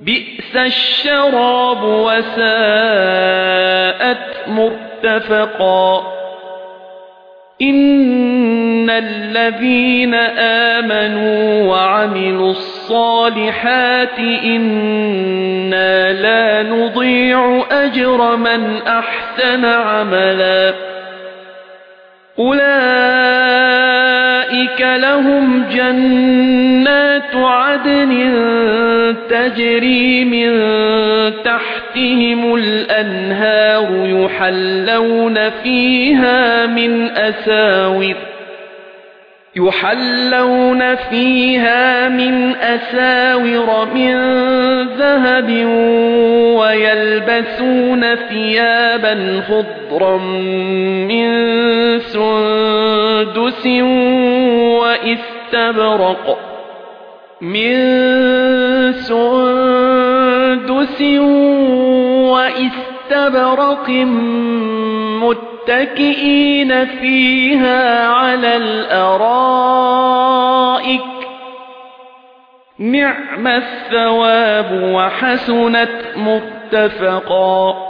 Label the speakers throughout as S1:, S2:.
S1: بِئْسَ الشَّرَابُ وَسَاءَتْ مُرْتَفَقًا. إِنَّ الَّذِينَ آمَنُوا وَعَمِلُوا الصَّالِحَاتِ إِنَّا لَا نُضِيعُ أَجْرَ مَنْ أَحْسَنَ عَمَلًا. أُولَئِكَ لَهُمْ جَنَّاتُ عَدْنٍ تَجْرِي مِنْ تَحْتِهِمُ الْأَنْهَارُ يُحَلَّوْنَ فِيهَا مِنْ أَسَاوِرَ يُحَلَّوْنَ فِيهَا مِنْ أَسَاوِرَ مِنْ ذَهَبٍ وَيَلْبَسُونَ ثِيَابًا خُضْرًا مِنْ سُنْدُسٍ وَإِسْتَبْرَقٍ مِنْ سُنْدُسٍ وَإِسْتَبْرَقٍ مُتَّكِئِينَ فِيهَا عَلَى الْأَرَائِكِ نِعْمَ الثَّوَابُ وَحَسُنَتْ مُرْتَفَقًا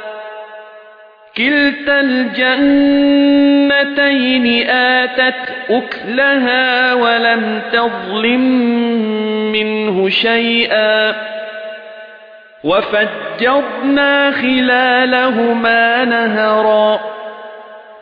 S1: كِلْتَا الْجَنَّتَيْنِ آتَتْ أُكْلَهَا وَلَمْ تَظْلِم مِّنْهُ شَيْئًا وَفَجَّرْنَا خِلَالَهُمَا نَهَرًا